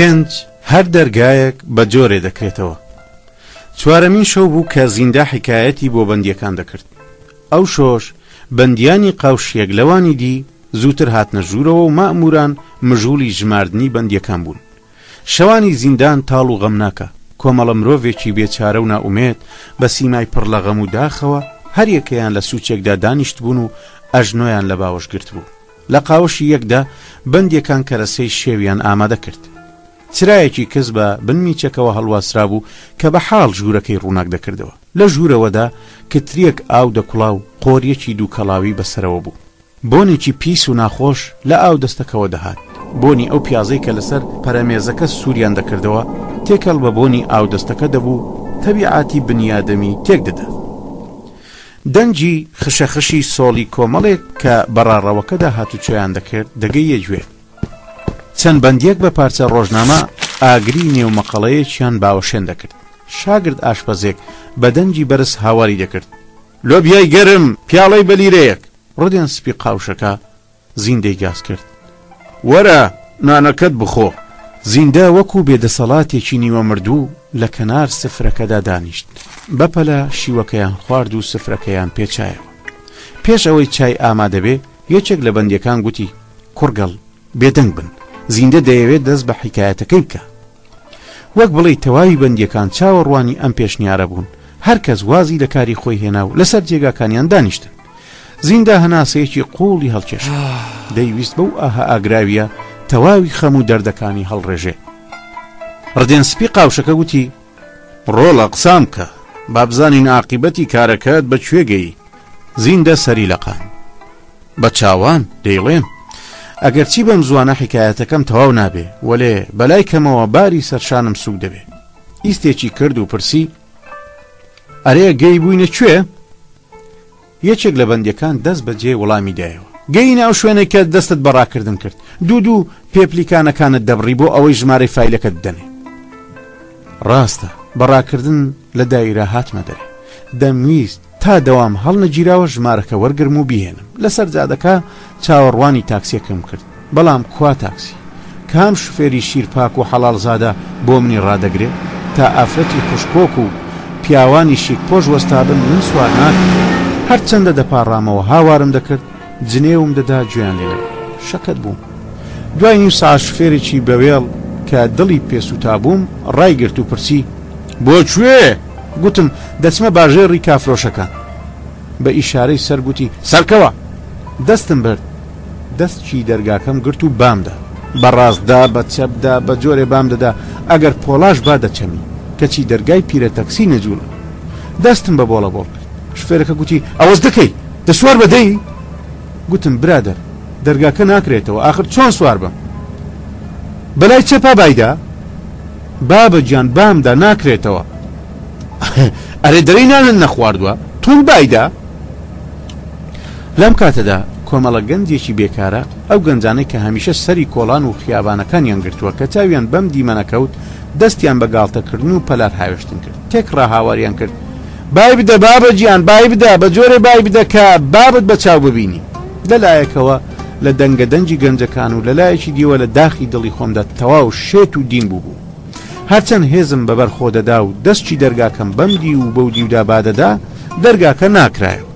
پێنج هەر دەرگایەک بە جۆرێ دەکرێتەوە چوارەمین شەو بوو کە زیندە حکایەتی بۆ بەندیەکان دەکرد ئەو شۆش بەندیانی قاوشیەک لەوانی دی زووتر هاتنە ژوورەوە و مەئمووران مژووڵی ژماردنی بەندییەکان بوون. شەوانی زیندان تاڵ و غەمناکە. کۆمەڵە مرۆڤێکی بێ چارە و نائومێد، بە سیمای پڕ لە غەم و داخەوە، هەر یەکەیان لە سووچێکدا دانیشتبوون و ئەژنۆیان لە باوەش گرتبوو. لە قاوەشی یەکدا بەندییەکان کەرەسەی شێویان ئامادە کرد. چرایەکی کز بە بن میچەکەوە هەڵواسرابوو کە بە حاڵ ژوورەکەی ڕووناک دەکردەوە. لە ژوورەوەدا کترییەک ئاو دەکوڵا و قۆرییەکی دووکەڵاوی بە سەرەوە بوو. بۆنێکی پیس و ناخۆش لە ئاودەستەکەوە دەهات، بۆنی ئەو پیازەی کە لەسەر پەرەمێزەکە سووریان دەکردەوە، تێکەڵ بە بۆنی ئاودەستەکە دەبوو، تەبیعاتی بنیادەمی تێک دەدا. دەنگی خشەخشی سۆڵی کۆمەڵێک کە بە ڕاڕەوەکەدا هاتوچۆیان دەکرد، دەگەییە گوێ. چەند بەندێک بە پارچە ڕۆژنامە ئاگری نێو مەقەڵەیەکیان باوەشێن دەکرد. شاگرد ئاشپەزێک بە دەنگی بەرز هاواری دەکرد. لۆبیای گەرم پیاڵەی بە لیرەیەک. ڕدێن سپی قاوشەکە زیندەی گاز کرد. وەرە نانەکەت بخۆ. زیندە وەکو بێ دەسەڵاتێکی نیوە مردوو لە کەنار سفرەکەدا دانیشت. بە پەلە شیوەکەیان خوارد و سفرەکەیان پێچایەوە. پێش ئەوەی چای ئامادە بێ یەکێک لە بەندیەکان گوتی، کوڕگەڵ بێدەنگ بن. زیندە دەیەوێ دەست بە حیکایەتەکەی بکا. وەک بڵێی تەواوی بەندیەکان چاوەڕوانی ئەم پێشنیارە بوون، هەرکەس وازی لە کاری خۆی هێنا و لەسەر جێگاکانیان دانیشتن. زیندا هەناسەیەکی قووڵی هەڵکێشا. دەیویست بەو ئاهە ئاگراویە تەواوی خەم و دەردەکانی هەڵڕێژێ. ڕدێن سپی قاوشەکە گوتی. ڕۆڵە قسان بکە، با بزانین ئاقیبەتی کارەکەت بە کوێ گەی. زیندە سەری لەقان بە چاوان دەیڵێم ئەگەرچی بەم زوانە حکایەتەکەم تەواو نابێ وەلێ بەلای کەمەوە باری سەرشانم سوک دەبێ ئیستێکی کرد و پرسی ئەرێ گەی بووینە کوێ یەکێک لە بەندەکان دەست بەجێ وەڵامی دایەوە گەینە ئەو شوێنێکە دەستت بەڕاکردن کرد دوو دوو پێپلیکانەکانت دەبڕی بۆ ئەوەی ژمارەی فیلەکەت دەنێ ڕاستە بەڕاکردن لە دایرە هاتمە دەرێ دەمویست تا دەوام هەڵنەگیراوە ژمارەکە وەرگرم و بیهێنم، لەسەر جادەکە چاوەڕوانی تاکسیەکەم کرد، بەڵام کوا تاکسی؟ کام شوفێری شیرپاک و حەڵاڵزادە بۆ منی ڕادەگرێ؟ تا ئافرەتی قژکۆک و پیاوانی شیکپۆش وەستابن من سوارناکەم. هەرچەندە دەپاڕامەوە هاوارم دەکرد، جنێوم دەدا گوێیان لێ نەبوو شەکەت بووم دوای نیو سا شفێرێکی بەوێڵ کە دڵی پێسووتابووم ڕایگررت و پرسی بۆ کوێ گوتم دەچمە باژێ ڕی کافرۆشەکان بە ئیشارەی سەر گوتی سەرکەوە دەستم برد دەستکی دەرگاکەم گرت و بامدا بەڕاستدا بە چەپدا بە جۆرێ بام دەدا ئەگەر پۆڵاش با دەچەمی کەچی دەرگای پیرە تەکسی نەجووڵە دەستم بە بۆڵە بۆڵ کرد شفێرەکە گوتی ئەوەش دەکەی دە سوار بە دەی گوتم برادەر دەرگاکە ناکرێتەوە ئاخر چۆن سوار بم بەلای چەپا بایدا بابە گیان بامدا ناکرێتەوە ئەرێ دەرەی نانن نەخواردووە تون بایدا لەم کاتەدا کۆمەڵە گەنجێکی بێکارە ئەو گەنجانەی کە هەمیشە سەری کۆڵان و خیابانەکانیان گرتووە کە چاویان بەم دیمەنەکەوت دەستیان بە گاڵتەکردن و پەلار هاوێشتن کرد تێک ڕاهاواریان کرد بای بدە بابە گیان بای بدە بە جۆرێ بای بدە کە بابت بە چاو ببینی لە لایەکەوە لە دەنگە دەنگی گەنجەکان و لە لایەکی دیوە لە داخی دڵی خۆمدا تەواو شێت و دینگ بوو بووم هەرچەند هێزم بەبەر خۆ دەدا و دەستی دەرگاکەم بەم دی و بەو دیودا بادەدا دەرگاکە ناکرایەوە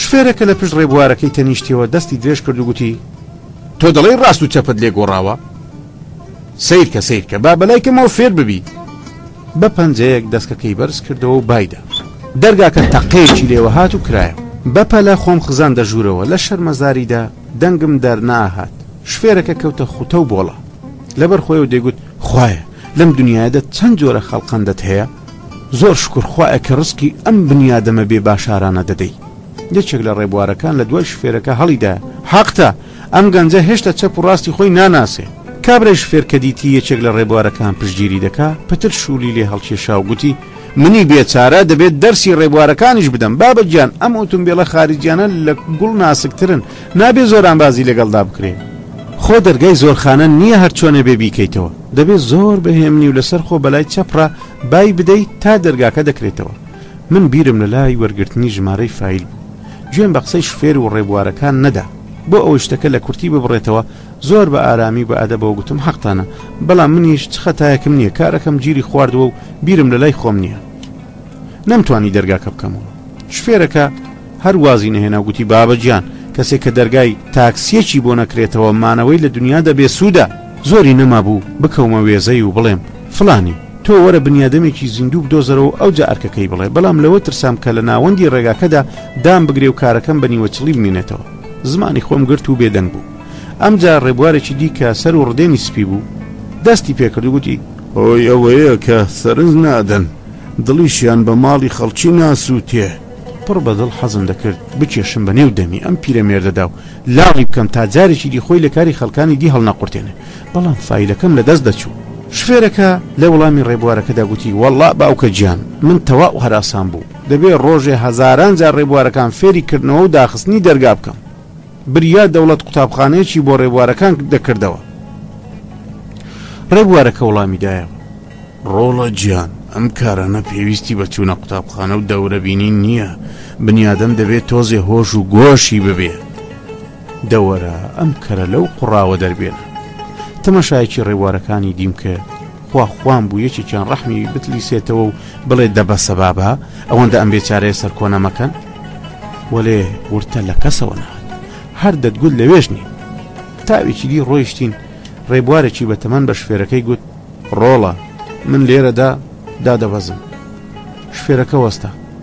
شفێرە کە لە پشت ڕێبوارەکەی تەنیشتەوە دەستی درێژ کرد و گوتی تۆ دەڵێی ڕاست و چەپت لێ گۆڕاوە سیرکە سیرکە با بەلای کەمەوە فێر ببی بە پەنجەیەک دەسکەکەی بەرز کردەوە و بایدا. دەرگاکە تەقەیەکی لێوە هات و کرایەوە. بە پەلە خۆم خزاندە ژوورەوە، لە شەرمەزاریدا دەنگم دەرناهات. شوفێرەکە کەوتە خوتە و بۆڵە. لەبەر خۆیەوە دەیگوت، خوایە، لەم دونیایەدا چەند جۆرە خەڵقەندەت هەیە؟ زۆر شوکر خوایە کە ڕزقی ئەم بنیادەمە بێ باشارانە دەدەی. یەکێک لە ڕێبوارەکان لە دوای شوفێرەکە هەڵیدا، حەقتە! ئەم گەنجە هێشتا چەپ و ڕاستی خۆی ناناسێ. کابرایش فێر کە دیتی یەکێک لە ڕێبوارەکان پشتگیری دەکا، پتر شوولی لێ هەڵکێشا و گوتی، منی بێچارە دەبێت دەرسی ڕێبوارەکانیش بدەم، بابە گیان ئەم ئۆتومبێلە خاریجیانە لە گوڵ ناسکترن، نابێ زۆرانبازی لەگەڵدا بکرێ، خۆ دەرگای زۆرخانە نییە هەر چۆنێ بێ بیکەیتەوە، دەبێ زۆر بە هێمنی و لەسەر خۆ بەلای چەپ ڕا بای بدەی تا دەرگاکە دەکرێتەوە. من بیرم لە لای وەرگرتنی ژمارەی فایل بوو. گوێم بە قسەی شوفێر و ڕێبوارەکان نەدا. بۆ ئەوەی شتەکە لە کورتی ببڕێتەوە زۆر بە ئارامی و بە ئەدەبەوە گوتم، حەقتانە، بەڵام منیش چ خەتایەکم نییە، کارەکەم گیری خواردووە و بیرم لە لای خۆم نییە. نەمتوانی دەرگاکە بکەمەوە. شوفێرەکە هەر وازی نەهێنا و گوتی، بابە گیان، کەسێک کە دەرگای تاکسییەکی بۆ نەکرێتەوە، مانەوەی لە دنیادا بێسوودە. زۆری نەمابوو بکەومە وێزەی و بڵێم. فڵانی، تۆ وەرە بنیادەمێکی زیندوو بدۆزەرەوە و ئەوجا ئەرکەکەی بڵێ، بەڵام لەوە ترسام کە لە ناوەندی ڕێگاکەدا دام بگرێ و کارەکەم بە نیوەچڵی بمینێتەوە. زمانی خۆم گرت و بێدەنگ بووم. ئەمجا ڕێبوارێکی دی کە سەر و ڕدێنی سپی بوو، دەستی پێ کرد و گوتی. هۆی ئەوەیە کە سەرنج نادەن، دڵیشیان بە ماڵی خەڵکی ناسووتێ. پڕ بە دڵ حەزم دەکرد بکێشم بە نێو دەمی ئەم پیرەمێردەدا و لاڵی بکەم تا جارێکی دی خۆی لە کاری خەڵکانی دی هەڵنەقورتێنێ. بەڵام فایلەکەم لە دەست دەچوو. شفێرەکە لە وەڵامی ڕێبوارەکەدا گوتی، وەڵڵا باوکە گیان، من تەواو هەراسان بووم، دەبێ ڕۆژێ هەزاران جار ڕێبوارەکان فێری کردنەوە و داخستنی دەرگا بکەم. بریا دەوڵەت قوتابخانەیەکی بۆ ڕێبوارەکان دەکردەوە. ڕێبوارەکە وەڵامی دایەوە. ڕۆڵە گیان، ئەم کارانە پێویستی بە چوونە قوتابخانە و دەورەبینین نییە، بنیادەم دەبێ تۆزێ هۆش و گۆشی ببێ. دەوەرە ئەم کەرە لەو قوڕاوە دەربێنە تەمەشایەکی ڕێوارەکانی دیمکە خوا خوان بوو یەکێکیان ڕەحمی بتلی سێتەوە و بڵێ دەبەسە بابا ئەوەندە ئەم بێ چارەیە سەرکۆنە مەکەن وەلێ ورتە لە کەسەوە نە هەر دەتگوت لەوێش نین تاوێکی دی ڕۆیشتین ڕێبوارێکی بە تەمەن بە شفێرەکەی گوت ڕۆڵە من لێرەدا دادەبەزم شفێرەکە وەستا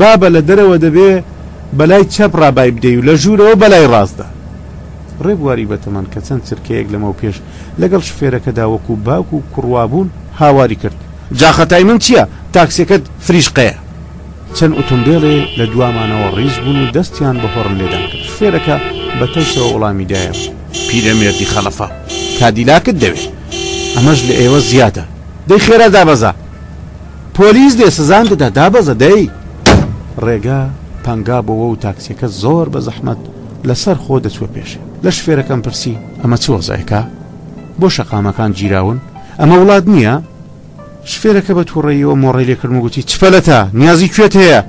بابە لە دەرەوە دەبێ بەلای چەپ ڕا بای بدەی و لە ژوورەوە بەلای ڕاستدا. ڕێبواری بەتەمان کە چەند چرکەیەک لەمەوپێش لەگەڵ شفێرەکەدا وەکوو باوک و کوڕ وابوون، هاواری کرد. جا خەتای من چییە؟ تاکسییەکەت فریشقەیە. چەند ئوتومبێلێ لە دوامانەوە ڕیز بوون و دەستیان بە هۆڕن لێدان کرد. شفێرەکە بە تەوسەوە وەڵامی دایەوە. پیرەمێردی خەڵەفاو، کادیلاکت دەوێ؟ ئەمەش لە ئێوە زیادە. دەی خێرا دابەزە. پۆلیس دێ سزان دەدا دابەزە دەی. ڕێگا تەنگا بۆوە و تاکسیەکە زۆر بە زەحمەت لە سەر خۆ دەچوە پێشێ لە شفێرەکەم پرسی ئەمە چ وەزعێکە بۆ شەقامەکان گیراون ئەمە وڵات نییە شفێرەکە بە تووڕەیەوە مۆڕی لێکردم و گوتی چپەلەتە نیازی کوێت هەیە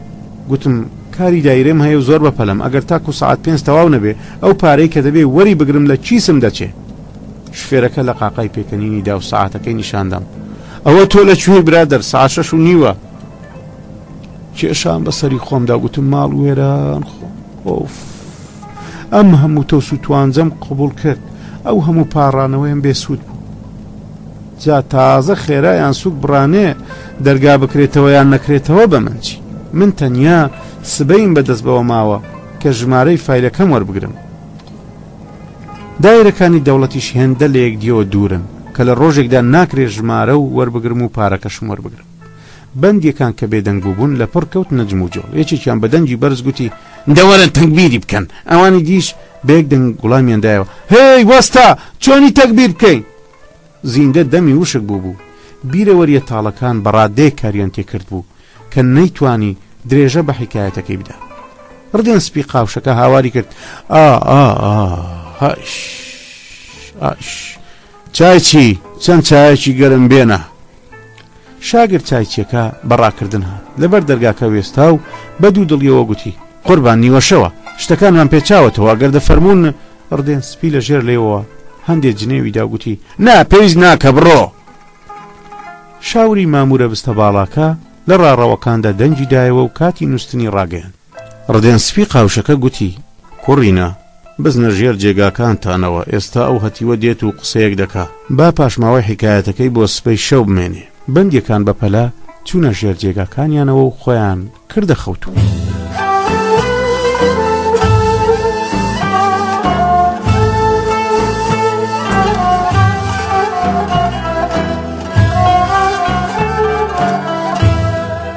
گوتم کاری دایرێم هەیە و زۆر بە پەلم ئەگەر تاکو سعات پێنج تەواو نەبێ ئەو پارەی کە دەبێ وەری بگرم لە کیسم دەچێ شفێرەکە لە قاقای پێکەنینی دا و سعاتەکەی نیشاندام ئەوە تۆ لە کوێی برادەر سعات شەش و نیوە کێشان بەسەری خۆمدا گوتم ماڵ وێران خۆم ئۆف ئەم هەموو تۆس و توانجەم قوبول کرد ئەو هەموو پاڕانەوەیم بێسوود بوو جا تازە خێرایان سوک بڕانێ دەرگا بکرێتەوە یان نەکرێتەوە بە منچی من تەنیا سبەیم بەدەست بەوە ماوە کە ژمارەی فیلەکەم وەربگرم دایرەکانی دەوڵەتیش هێندە لە یەکدیەوە دوورن کە لە ڕۆژێکدا ناکرێ ژمارە و وەربگرم و پارەکەشم وەربگرم. بەندیەکان کە بێدەنگ بووبوون لەپڕ کەوتنە جموجۆڵ، یەکێکیان بە دەنگی بەرز گوتی، دە وەرن تەگبیری بکەن، ئەوانی دیش بە یەک دەنگ وڵامیان دایەوە، هێی وەستا چۆنی تەگبیر بکەین؟ زیندە دەمی وشک بووبوو. بیرەوەرییە تاڵەکان بە ڕادەیەک کاریان تێ کردبوو کە نەیتوانی درێژە بە حیکایەتەکەی بدا. ڕدێن سپی قاوشەکە هاواری کرد، ئا ئا ئا ئاش ئاش چای چی؟ چەند چایەکی گەرم بێنە. شاگرد چایچیەکە بە ڕاکردن هات لە بەر دەرگاکە وێستا و بە دوو دڵیەوە گوتی. قوربان نیوە شەوە، شتەکانمان پێ چاوەتەوە ئەگەر دەفەرموون. ڕدێن سپی لە ژێر لێوەوە هەندێ جنێوی دا و گوتی. نا پێویست ناکە بڕۆ. شاوری مامورە بستە باڵاکە لە ڕاڕەوەکاندا دەنگی دایەوە و کاتی نووستنی ڕاگەیاند. ڕدێن سپی قاوشەکە گوتی، کوڕینە، بزنە ژێر جێگاکانتانەوە، ئێستا ئەو هەتیوە دێت و قسەیەک دەکا. با پاشماوەی حیکایەتەکەی بۆ سبەی شەو بمێنێ. بەندیەکان بە پەلە چوونە ژێر جێگاکانیانەوە و خۆیان کردە خەوتوو.